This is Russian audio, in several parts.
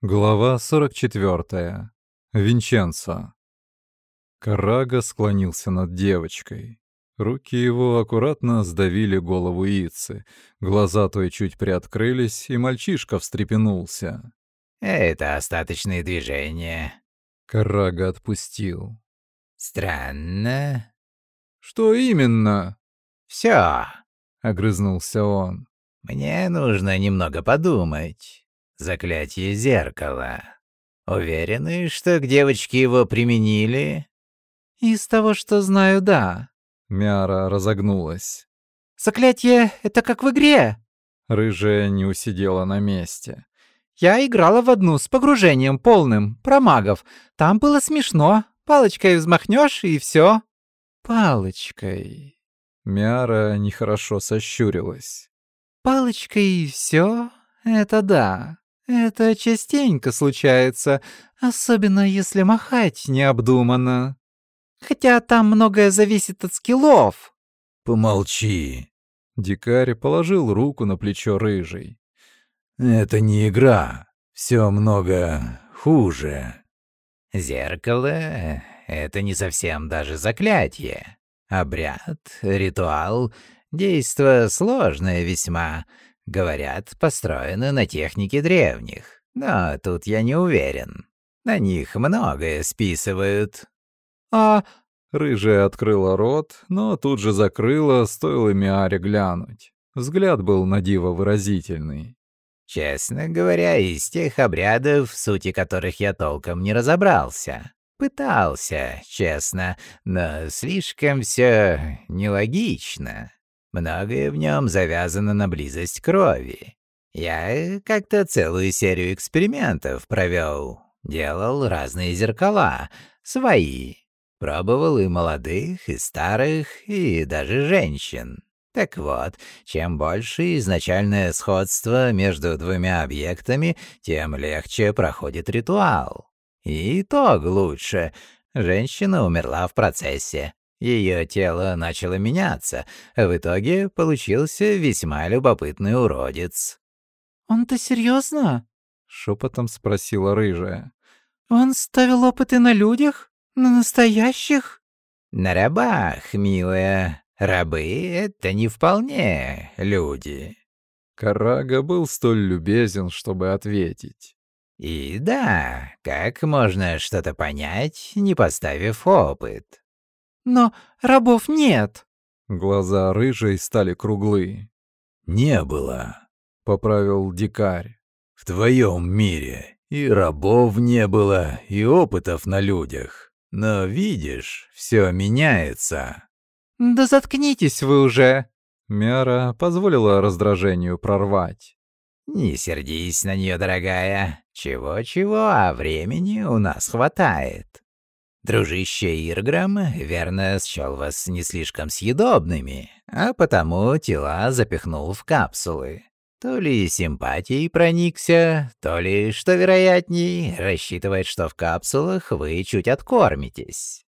Глава 44. Винченцо. Карага склонился над девочкой. Руки его аккуратно сдавили голову Ицы, глаза той чуть приоткрылись, и мальчишка встрепенулся. «Это остаточные движения». Карага отпустил. «Странно». «Что именно?» «Всё», — огрызнулся он. «Мне нужно немного подумать». Заклятие зеркала. Уверены, что к девочке его применили? Из того, что знаю, да. Мяра разогнулась. Заклятие — это как в игре. Рыжая не усидела на месте. Я играла в одну с погружением полным, про магов. Там было смешно. Палочкой взмахнешь и все. Палочкой. Мяра нехорошо сощурилась. Палочкой и все? Это да. Это частенько случается, особенно если махать необдуманно. Хотя там многое зависит от скиллов. Помолчи. Дикарь положил руку на плечо рыжий. Это не игра. Все много хуже. Зеркало — это не совсем даже заклятие. Обряд, ритуал, действо сложное весьма — Говорят, построены на технике древних. Но тут я не уверен. На них многое списывают. А... Рыжая открыла рот, но тут же закрыла, стоило Миаре глянуть. Взгляд был на диво выразительный. Честно говоря, из тех обрядов, в сути которых я толком не разобрался. Пытался, честно, но слишком все нелогично. Многое в нем завязано на близость крови. Я как-то целую серию экспериментов провел. Делал разные зеркала, свои. Пробовал и молодых, и старых, и даже женщин. Так вот, чем больше изначальное сходство между двумя объектами, тем легче проходит ритуал. И итог лучше. Женщина умерла в процессе, ее тело начало меняться, а в итоге получился весьма любопытный уродец. «Он-то серьезно? шепотом спросила рыжая. «Он ставил опыты на людях? На настоящих?» «На рабах, милая. Рабы — это не вполне люди». Карага был столь любезен, чтобы ответить. «И да, как можно что-то понять, не поставив опыт?» Но рабов нет. Глаза рыжей стали круглые. «Не было», — поправил дикарь. «В твоем мире и рабов не было, и опытов на людях. Но видишь, все меняется». «Да заткнитесь вы уже!» Мяра позволила раздражению прорвать. «Не сердись на нее, дорогая. Чего-чего, а времени у нас хватает. Дружище Ирграм, верно, счел вас не слишком съедобными, а потому тела запихнул в капсулы. То ли симпатией проникся, то ли, что вероятней, рассчитывает, что в капсулах вы чуть откормитесь.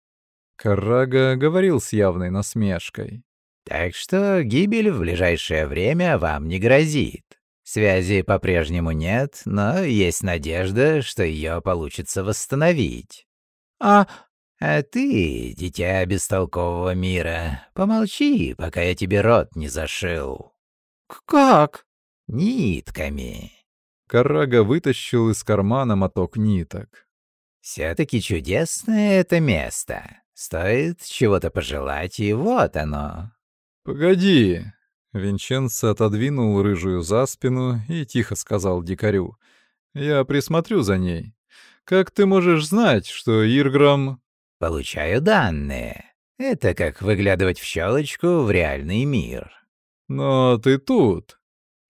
Карага говорил с явной насмешкой. Так что гибель в ближайшее время вам не грозит. Связи по-прежнему нет, но есть надежда, что ее получится восстановить. «А... а ты, дитя бестолкового мира, помолчи, пока я тебе рот не зашил». «Как?» «Нитками». Карага вытащил из кармана моток ниток. «Все-таки чудесное это место. Стоит чего-то пожелать, и вот оно». «Погоди!» Винченцо отодвинул рыжую за спину и тихо сказал дикарю. «Я присмотрю за ней. Как ты можешь знать, что Ирграм...» «Получаю данные. Это как выглядывать в щелочку в реальный мир». «Но ты тут».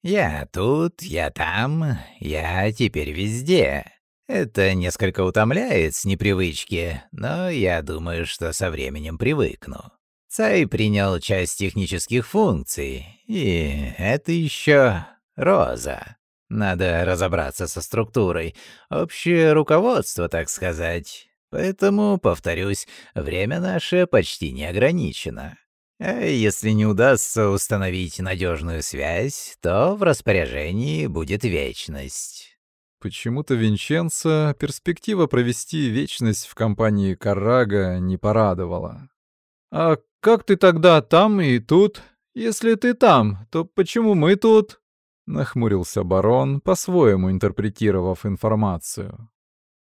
«Я тут, я там, я теперь везде. Это несколько утомляет с непривычки, но я думаю, что со временем привыкну. Цай принял часть технических функций, и это еще Роза. Надо разобраться со структурой. Общее руководство, так сказать. Поэтому, повторюсь, время наше почти не ограничено. А если не удастся установить надежную связь, то в распоряжении будет вечность. Почему-то Винченцо перспектива провести вечность в компании Каррага не порадовала. «А как ты тогда там и тут? Если ты там, то почему мы тут?» Нахмурился барон, по-своему интерпретировав информацию.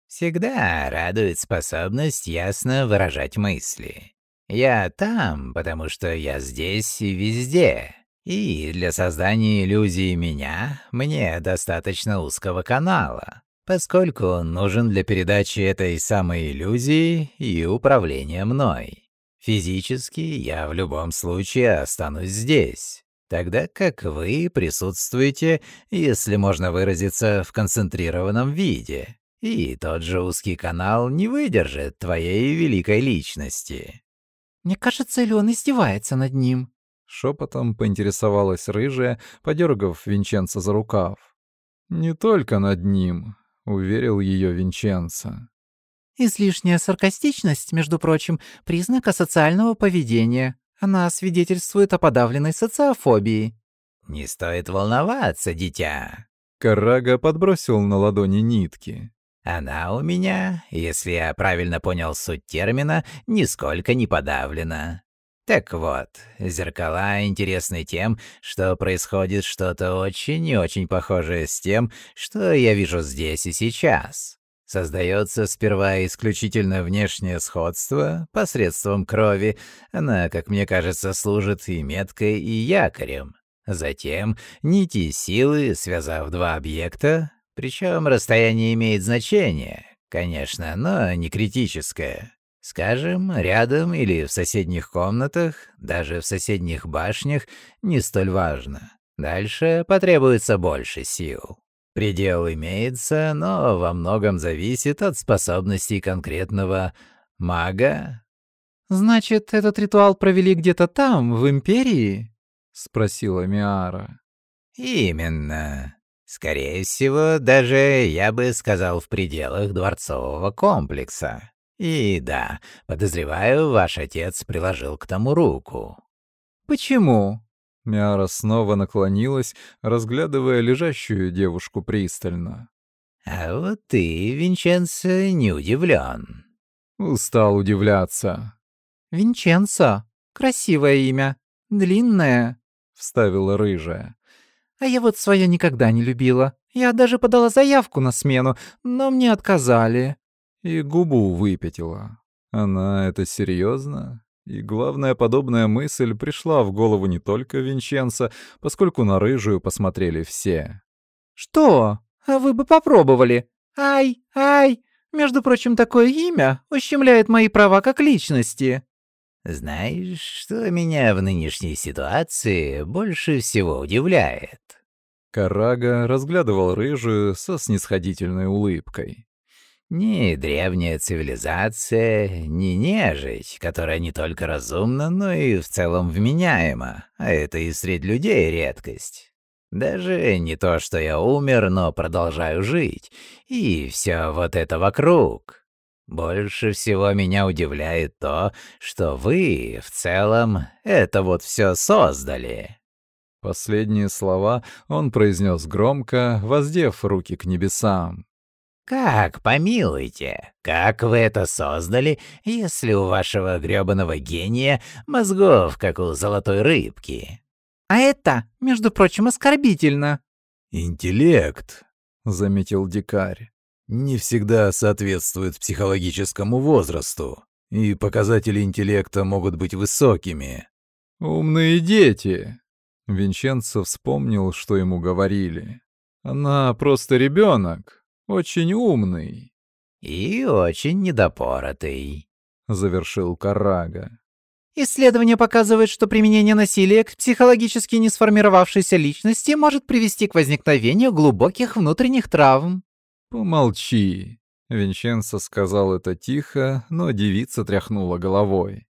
«Всегда радует способность ясно выражать мысли. Я там, потому что я здесь и везде. И для создания иллюзии меня мне достаточно узкого канала, поскольку он нужен для передачи этой самой иллюзии и управления мной. Физически я в любом случае останусь здесь, тогда как вы присутствуете, если можно выразиться, в концентрированном виде. И тот же узкий канал не выдержит твоей великой личности. Мне кажется, или он издевается над ним? Шепотом поинтересовалась рыжая, подергав Винченца за рукав. «Не только над ним», — уверил ее Винченца. Излишняя саркастичность, между прочим, признак асоциального поведения. Она свидетельствует о подавленной социофобии. «Не стоит волноваться, дитя». Карага подбросил на ладони нитки. «Она у меня, если я правильно понял суть термина, нисколько не подавлена. Так вот, зеркала интересны тем, что происходит что-то очень и очень похожее с тем, что я вижу здесь и сейчас. Создается сперва исключительно внешнее сходство посредством крови. Она, как мне кажется, служит и меткой, и якорем. Затем нити силы, связав два объекта, причем расстояние имеет значение, конечно, но не критическое. Скажем, рядом или в соседних комнатах, даже в соседних башнях, не столь важно. Дальше потребуется больше сил. Предел имеется, но во многом зависит от способностей конкретного мага. «Значит, этот ритуал провели где-то там, в Империи?» — спросила Миара. «Именно. Скорее всего, даже, я бы сказал, в пределах дворцового комплекса. И да, подозреваю, ваш отец приложил к тому руку. Почему? Мяра снова наклонилась, разглядывая лежащую девушку пристально. А вот ты, Винченцо, не удивлен. Устал удивляться. Винченцо. Красивое имя. Длинное. Вставила рыжая. А я вот свое никогда не любила. Я даже подала заявку на смену, но мне отказали и губу выпятила. Она это серьезно? И главная подобная мысль пришла в голову не только Винченца, поскольку на рыжую посмотрели все. «Что? А вы бы попробовали? Ай, ай! Между прочим, такое имя ущемляет мои права как личности». «Знаешь, что меня в нынешней ситуации больше всего удивляет?» Карага разглядывал рыжую со снисходительной улыбкой. Ни древняя цивилизация, ни нежить, которая не только разумна, но и в целом вменяема, а это и среди людей редкость. Даже не то, что я умер, но продолжаю жить, и все вот это вокруг. Больше всего меня удивляет то, что вы в целом это вот все создали. Последние слова он произнес громко, воздев руки к небесам. «Как, помилуйте, как вы это создали, если у вашего грёбаного гения мозгов, как у золотой рыбки?» «А это, между прочим, оскорбительно». «Интеллект», — заметил дикарь, — «не всегда соответствует психологическому возрасту, и показатели интеллекта могут быть высокими». «Умные дети», — Винченцо вспомнил, что ему говорили. «Она просто ребенок, очень умный. И очень недопоротый, завершил Карага. Исследование показывает, что применение насилия к психологически не сформировавшейся личности может привести к возникновению глубоких внутренних травм. Помолчи. Винченцо сказал это тихо, но девица тряхнула головой.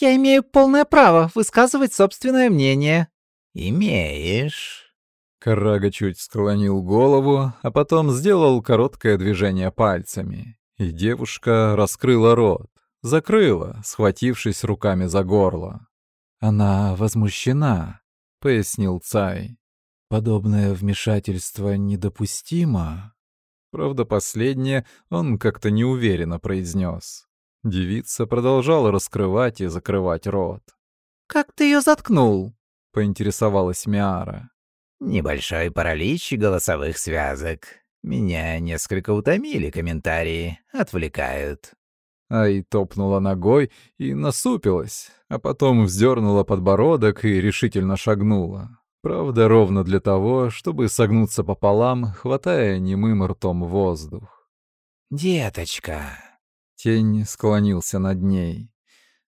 «Я имею полное право высказывать собственное мнение». «Имеешь», Карага чуть склонил голову, а потом сделал короткое движение пальцами, и девушка раскрыла рот, закрыла, схватившись руками за горло. «Она возмущена», — пояснил Цай. «Подобное вмешательство недопустимо». Правда, последнее он как-то неуверенно произнес. Девица продолжала раскрывать и закрывать рот. «Как ты ее заткнул?» — поинтересовалась Миара. «Небольшой паралич голосовых связок. Меня несколько утомили комментарии, отвлекают». Ай топнула ногой и насупилась, а потом вздернула подбородок и решительно шагнула. Правда, ровно для того, чтобы согнуться пополам, хватая немым ртом воздух. «Деточка!» Тень склонился над ней.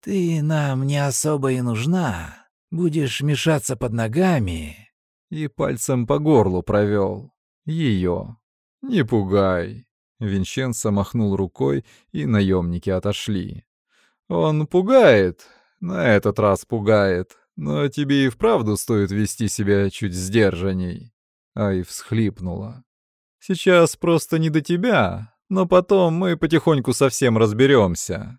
«Ты нам не особо и нужна. Будешь мешаться под ногами». И пальцем по горлу провел. Ее. «Не пугай!» Винченцо махнул рукой, и наемники отошли. «Он пугает, на этот раз пугает, но тебе и вправду стоит вести себя чуть сдержанней». Ай всхлипнула. «Сейчас просто не до тебя, но потом мы потихоньку совсем разберемся.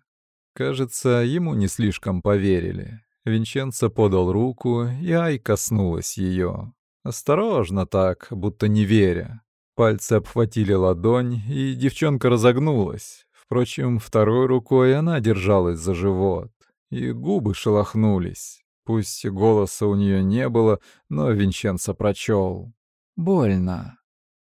Кажется, ему не слишком поверили. Винченцо подал руку, и Ай коснулась ее. Осторожно так, будто не веря. Пальцы обхватили ладонь, и девчонка разогнулась. Впрочем, второй рукой она держалась за живот, и губы шелохнулись. Пусть голоса у нее не было, но Винченцо прочел. «Больно».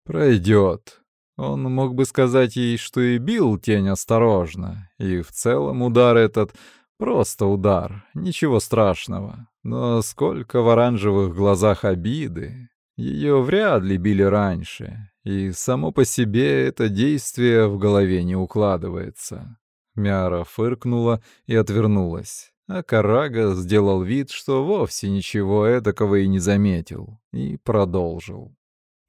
«Пройдет». Он мог бы сказать ей, что и бил тень осторожно, и в целом удар этот — просто удар, ничего страшного. Но сколько в оранжевых глазах обиды, ее вряд ли били раньше, и само по себе это действие в голове не укладывается. Мяра фыркнула и отвернулась, а Карага сделал вид, что вовсе ничего эдакого и не заметил, и продолжил.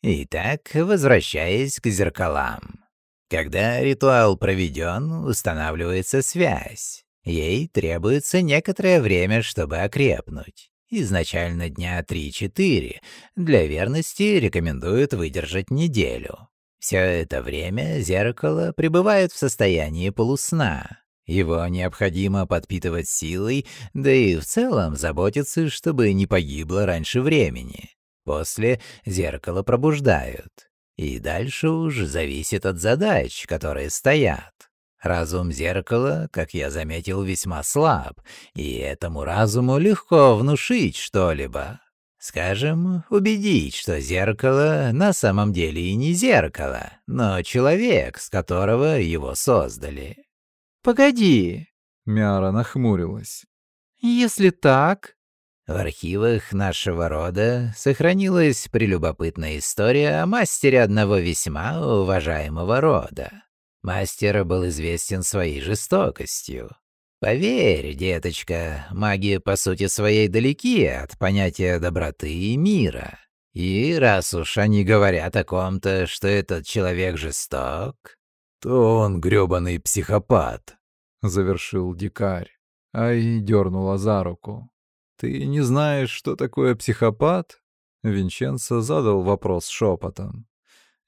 Итак, возвращаясь к зеркалам. Когда ритуал проведен, устанавливается связь. Ей требуется некоторое время, чтобы окрепнуть. Изначально дня 3-4. Для верности рекомендуют выдержать неделю. Все это время зеркало пребывает в состоянии полусна. Его необходимо подпитывать силой, да и в целом заботиться, чтобы не погибло раньше времени. После зеркало пробуждают. И дальше уж зависит от задач, которые стоят. Разум зеркала, как я заметил, весьма слаб, и этому разуму легко внушить что-либо. Скажем, убедить, что зеркало на самом деле и не зеркало, но человек, с которого его создали. «Погоди!» — Мяра нахмурилась. «Если так...» В архивах нашего рода сохранилась прелюбопытная история о мастере одного весьма уважаемого рода. Мастер был известен своей жестокостью. Поверь, деточка, маги по сути своей далеки от понятия доброты и мира. И раз уж они говорят о ком-то, что этот человек жесток, то он грёбаный психопат, — завершил дикарь. Ай дернула за руку. «Ты не знаешь, что такое психопат?» Винченцо задал вопрос шепотом.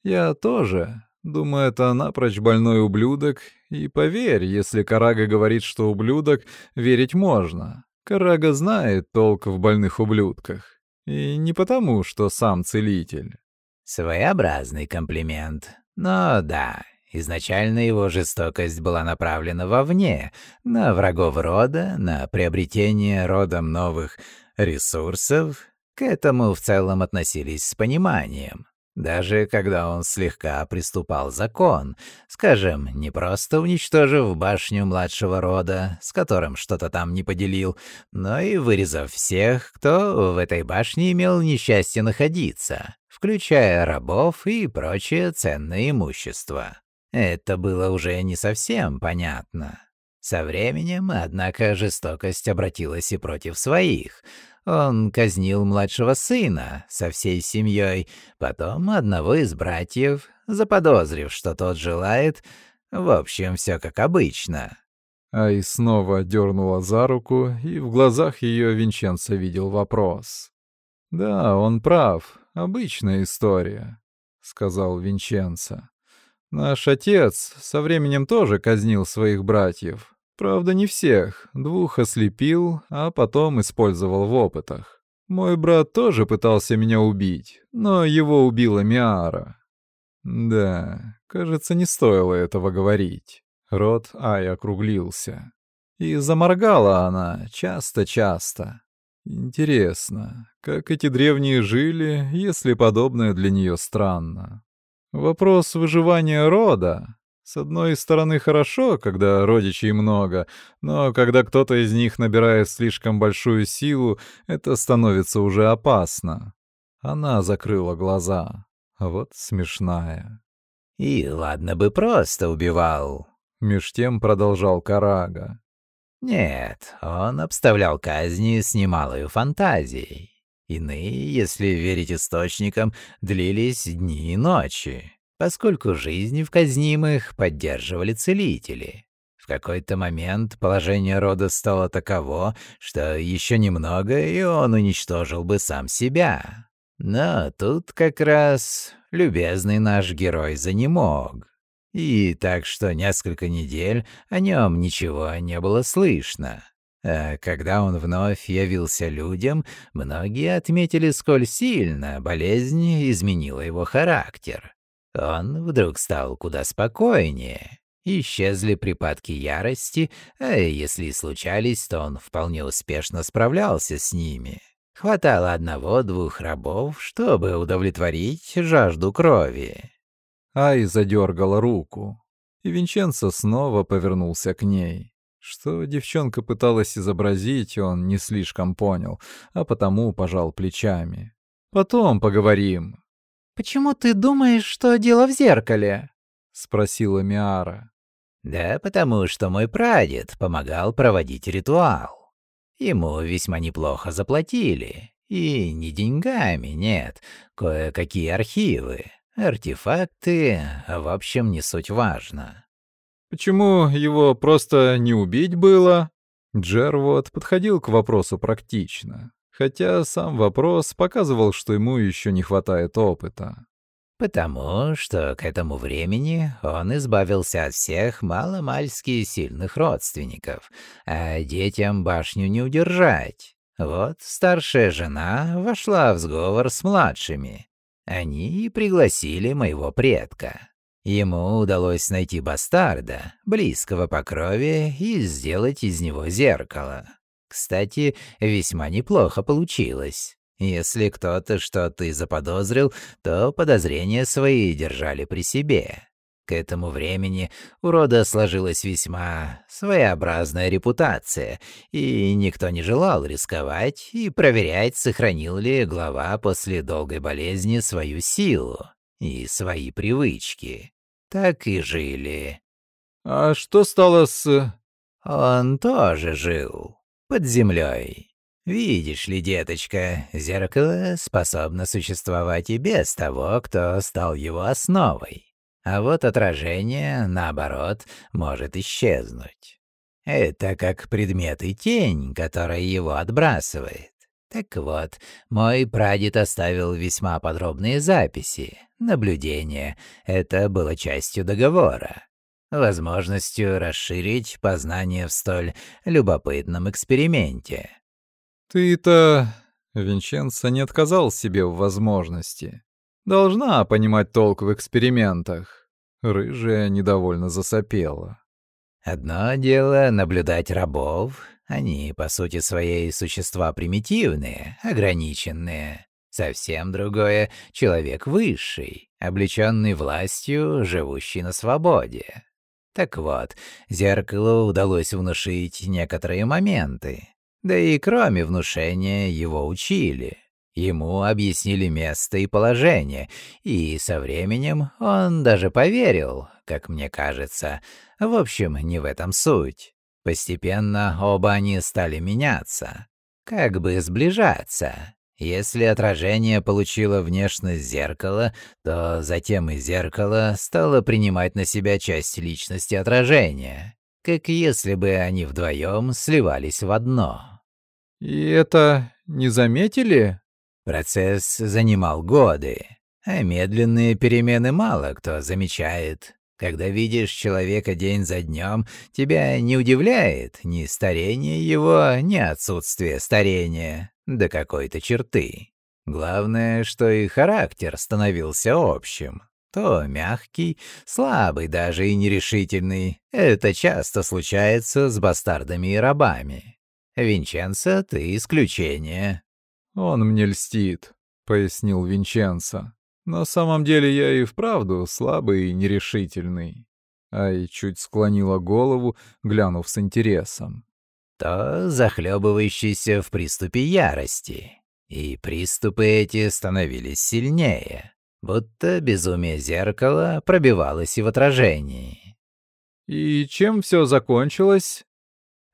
«Я тоже, Думаю, это напрочь больной ублюдок. И поверь, если Карага говорит, что ублюдок, верить можно. Карага знает толк в больных ублюдках. И не потому, что сам целитель. Своеобразный комплимент. Но да, изначально его жестокость была направлена вовне, на врагов рода, на приобретение родом новых ресурсов. К этому в целом относились с пониманием. Даже когда он слегка приступал закон, скажем, не просто уничтожив башню младшего рода, с которым что-то там не поделил, но и вырезав всех, кто в этой башне имел несчастье находиться, включая рабов и прочее ценное имущество. Это было уже не совсем понятно. Со временем, однако, жестокость обратилась и против своих — он казнил младшего сына со всей семьей, потом одного из братьев, заподозрив, что тот желает. В общем, все как обычно. Ай снова дернула за руку, и в глазах ее Винченцо видел вопрос. «Да, он прав. Обычная история», — сказал Винченцо. «Наш отец со временем тоже казнил своих братьев, Правда, не всех. Двух ослепил, а потом использовал в опытах. Мой брат тоже пытался меня убить, но его убила Миара. Да, кажется, не стоило этого говорить. Рот Ай округлился. И заморгала она часто-часто. Интересно, как эти древние жили, если подобное для нее странно? Вопрос выживания рода. С одной стороны, хорошо, когда родичей много, но когда кто-то из них набирает слишком большую силу, это становится уже опасно. Она закрыла глаза. Вот смешная. «И ладно бы просто убивал», — меж тем продолжал Карага. Нет, он обставлял казни с немалой фантазией. Иные, если верить источникам, длились дни и ночи, поскольку жизни в казнимых поддерживали целители. В какой-то момент положение рода стало таково, что еще немного, и он уничтожил бы сам себя. Но тут как раз любезный наш герой занемог. И так что несколько недель о нем ничего не было слышно. А когда он вновь явился людям, многие отметили, сколь сильно болезнь изменила его характер. Он вдруг стал куда спокойнее. Исчезли припадки ярости, а если и случались, то он вполне успешно справлялся с ними. Хватало одного-двух рабов, чтобы удовлетворить жажду крови. Ай задергала руку, и Винченцо снова повернулся к ней. Что девчонка пыталась изобразить, он не слишком понял, а потому пожал плечами. «Потом поговорим». «Почему ты думаешь, что дело в зеркале?» — спросила Миара. «Да потому что мой прадед помогал проводить ритуал. Ему весьма неплохо заплатили. И не деньгами, нет, кое-какие архивы. Артефакты, в общем, не суть важно. Почему его просто не убить было? Джервот подходил к вопросу практично, хотя сам вопрос показывал, что ему еще не хватает опыта. Потому что к этому времени он избавился от всех маломальски сильных родственников, а детям башню не удержать. Вот старшая жена вошла в сговор с младшими, они и пригласили моего предка. Ему удалось найти бастарда, близкого по крови, и сделать из него зеркало. Кстати, весьма неплохо получилось. Если кто-то что-то и заподозрил, то подозрения свои держали при себе. К этому времени у рода сложилась весьма своеобразная репутация, и никто не желал рисковать и проверять, сохранил ли глава после долгой болезни свою силу и свои привычки. Так и жили. «А что стало с...» «Он тоже жил. Под землей. Видишь ли, деточка, зеркало способно существовать и без того, кто стал его основой. А вот отражение, наоборот, может исчезнуть. Это как предмет и тень, которая его отбрасывает. Так вот, мой прадед оставил весьма подробные записи, наблюдения. Это было частью договора. Возможностью расширить познание в столь любопытном эксперименте. Ты-то... Винченцо не отказал себе в возможности. Должна понимать толк в экспериментах. Рыжая недовольно засопела. Одно дело наблюдать рабов. Они, по сути своей, существа примитивные, ограниченные. Совсем другое — человек высший, облеченный властью, живущий на свободе. Так вот, зеркалу удалось внушить некоторые моменты. Да и кроме внушения его учили. Ему объяснили место и положение, и со временем он даже поверил, как мне кажется. В общем, не в этом суть. Постепенно оба они стали меняться, как бы сближаться. Если отражение получило внешность зеркала, то затем и зеркало стало принимать на себя часть личности отражения, как если бы они вдвоем сливались в одно. «И это не заметили?» Процесс занимал годы, а медленные перемены мало кто замечает. Когда видишь человека день за днем, тебя не удивляет ни старение его, ни отсутствие старения до какой-то черты. Главное, что и характер становился общим. то мягкий, слабый даже и нерешительный. Это часто случается с бастардами и рабами. Винченцо, ты исключение. Он мне льстит, пояснил Винченцо. На самом деле я и вправду слабый и нерешительный. Ай чуть склонила голову, глянув с интересом. То захлебывающийся в приступе ярости. И приступы эти становились сильнее, будто безумие зеркала пробивалось и в отражении. «И чем все закончилось?»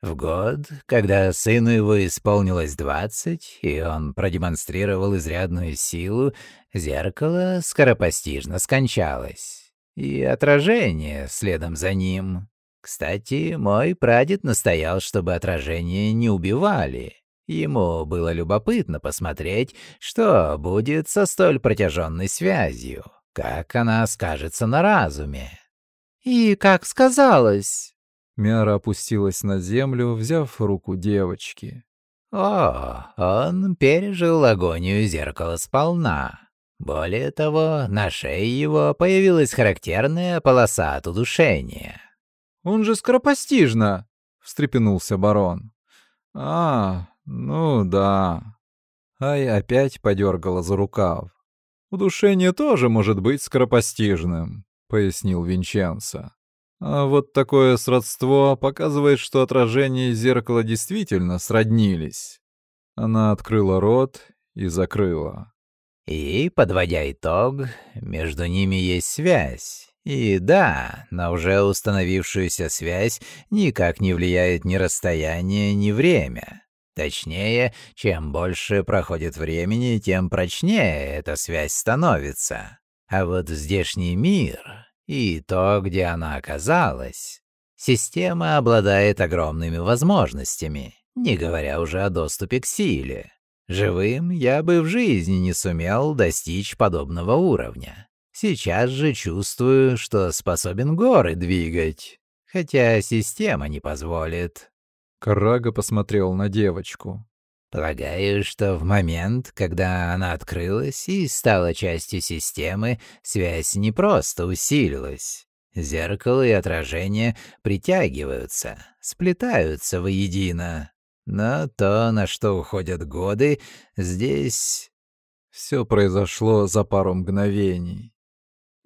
В год, когда сыну его исполнилось двадцать, и он продемонстрировал изрядную силу, зеркало скоропостижно скончалось. И отражение следом за ним. Кстати, мой прадед настоял, чтобы отражение не убивали. Ему было любопытно посмотреть, что будет со столь протяженной связью, как она скажется на разуме. «И как сказалось?» Мяра опустилась на землю, взяв руку девочки. О, он пережил агонию зеркала сполна. Более того, на шее его появилась характерная полоса от удушения. «Он же скоропостижно!» — встрепенулся барон. «А, ну да». Ай опять подергала за рукав. «Удушение тоже может быть скоропостижным», — пояснил Винченцо. А вот такое сродство показывает, что отражение и зеркало действительно сроднились. Она открыла рот и закрыла. И, подводя итог, между ними есть связь. И да, на уже установившуюся связь никак не влияет ни расстояние, ни время. Точнее, чем больше проходит времени, тем прочнее эта связь становится. А вот здешний мир и то, где она оказалась. Система обладает огромными возможностями, не говоря уже о доступе к силе. Живым я бы в жизни не сумел достичь подобного уровня. Сейчас же чувствую, что способен горы двигать, хотя система не позволит. Карага посмотрел на девочку. Полагаю, что в момент, когда она открылась и стала частью системы, связь не просто усилилась. Зеркало и отражение притягиваются, сплетаются воедино. Но то, на что уходят годы, здесь... Все произошло за пару мгновений.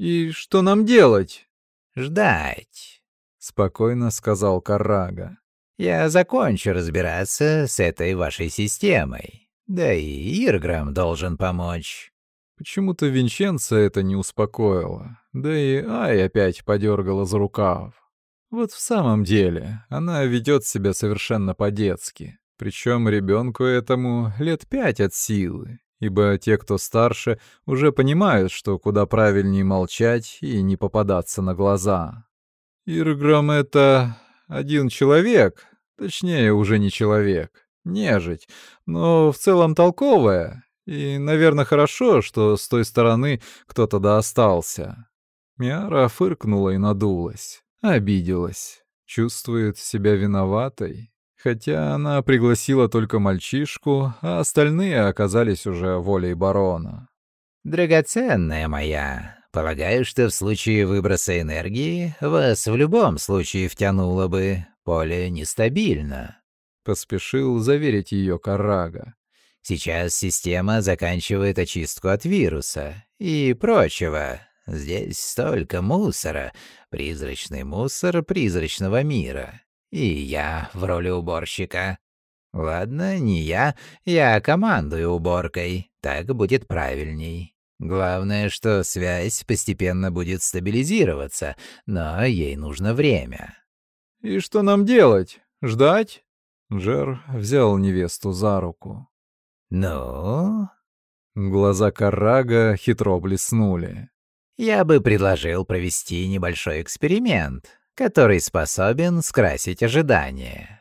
«И что нам делать?» «Ждать», — спокойно сказал Карага. Я закончу разбираться с этой вашей системой. Да и Ирграм должен помочь». Почему-то Винченца это не успокоило. Да и Ай опять подергала за рукав. Вот в самом деле, она ведет себя совершенно по-детски. Причем ребенку этому лет пять от силы, ибо те, кто старше, уже понимают, что куда правильнее молчать и не попадаться на глаза. Ирграм — это один человек, точнее, уже не человек, нежить, но в целом толковая, и, наверное, хорошо, что с той стороны кто-то да остался. Миара фыркнула и надулась, обиделась, чувствует себя виноватой, хотя она пригласила только мальчишку, а остальные оказались уже волей барона. «Драгоценная моя, Полагаю, что в случае выброса энергии вас в любом случае втянуло бы. Поле нестабильно. Поспешил заверить ее Карага. Сейчас система заканчивает очистку от вируса и прочего. Здесь столько мусора, призрачный мусор призрачного мира. И я в роли уборщика. Ладно, не я, я командую уборкой, так будет правильней. Главное, что связь постепенно будет стабилизироваться, но ей нужно время. «И что нам делать? Ждать?» Джер взял невесту за руку. «Ну?» Глаза Карага хитро блеснули. «Я бы предложил провести небольшой эксперимент, который способен скрасить ожидания.